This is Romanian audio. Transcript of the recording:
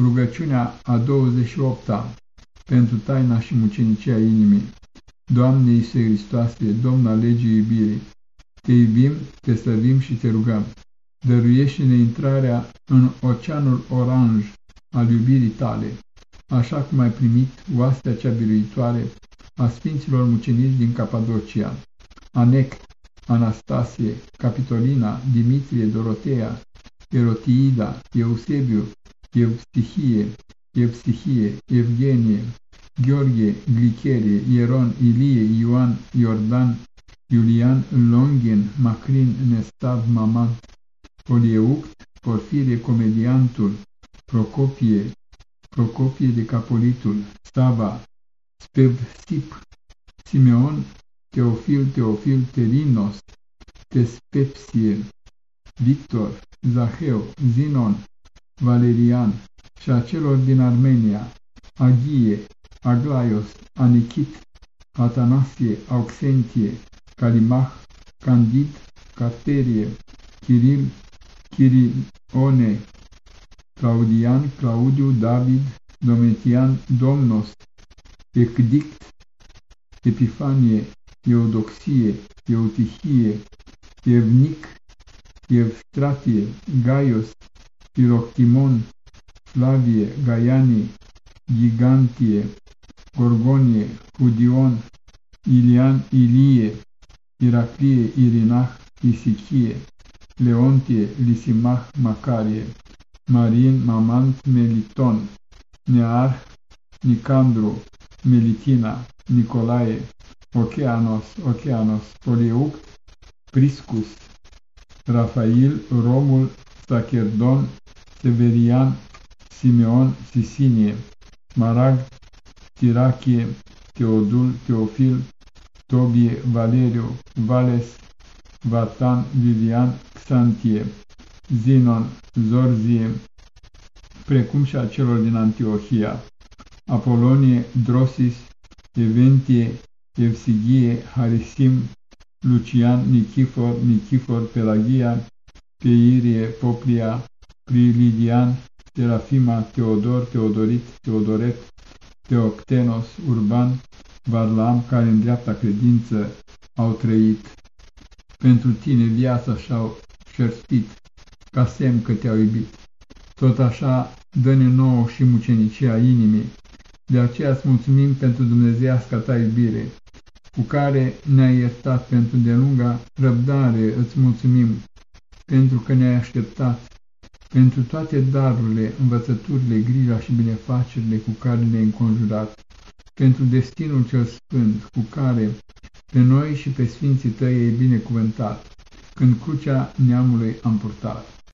Rugăciunea a 28-a pentru taina și mucenicia inimii. Doamne Iisuse Hristoase, Domn al legii iubirii, te iubim, te slăvim și te rugăm. Dăruiește-ne intrarea în oceanul oranj al iubirii tale, așa cum ai primit oastea cea biruitoare a Sfinților Mucenici din Capadocia, Anect, Anastasie, Capitolina, Dimitrie, Dorotea, Erotiida, Eusebiu, Ευστυχίε, Ευστυχίε, Ευγένιε, Γιώργιε, Γλυκέριε, Ιερών, Ηλίε, Ιωάνν, Ιορδάν, Ιουλιάν, Λόγγεν, Μακρύν, Νεστάβ, Μαμάν, Πολιεούκτ, Πορφύριε, Κομεδιάντουρ, Προκόπιε, Προκόπιε Δεκαπολίτουλ, Στάβα, Σπευσίπ, Σιμεών, Τεοφίλ, Τεοφίλ, Τερίνος, Τεσπέψιε, Βίκτορ, Ζαχαίο, Ζήνων, Valerian și a celor din Armenia, Aghie, Aglaios, Anichit, Atanasie, Auxentie, Calimach, Candid, Carterie, Kiril, Chirione, Claudian, Claudiu, David, Domitian, Domnos, Ecdict, Epifanie, Eudoxie, Eutihie, Evnic, Evstratie, Gaios, Piroctimon, Flavie, Gaiani, Gigantie, Gorgonie, Hudion, Ilian, Ilie, Iraclie, Irinach, Isichie, Leontie, Lisimach, Macarie, Marin, Mamant, Meliton, Nearh, Nicandru, Melitina, Nicolae, Oceanos, Oceanos, Polieuct, Priscus, Rafael, Romul, Sacherdon, Severian, Simeon, Sisinie, Marag, Tirachie, Teodul, Teofil, Tobie, Valeriu, Vales, Vatan, Vivian, Xantie, Zinon, Zorzie, precum și a celor din Antiohia, Apolonie, Drosis, Eventie, Evsigie, Harisim, Lucian, Nichifor, Nichifor, Pelagia, Peirie, Poplia, Prilidian, Terafima, Teodor, Teodorit, Teodoret, Teoctenos, Urban, Varlam, care în dreapta credință au trăit. Pentru tine viața și-au șerstit, ca semn că te-au iubit. Tot așa, dă-ne nouă și mucenicia inimii. De aceea îți mulțumim pentru Dumnezeiasca ta iubire, cu care ne-ai iertat pentru delunga răbdare, îți mulțumim, pentru că ne-ai așteptat, pentru toate darurile, învățăturile, grija și binefacerile cu care ne-ai înconjurat, pentru destinul cel sfânt cu care pe noi și pe sfinții tăi ai binecuvântat, când crucea neamului am purtat.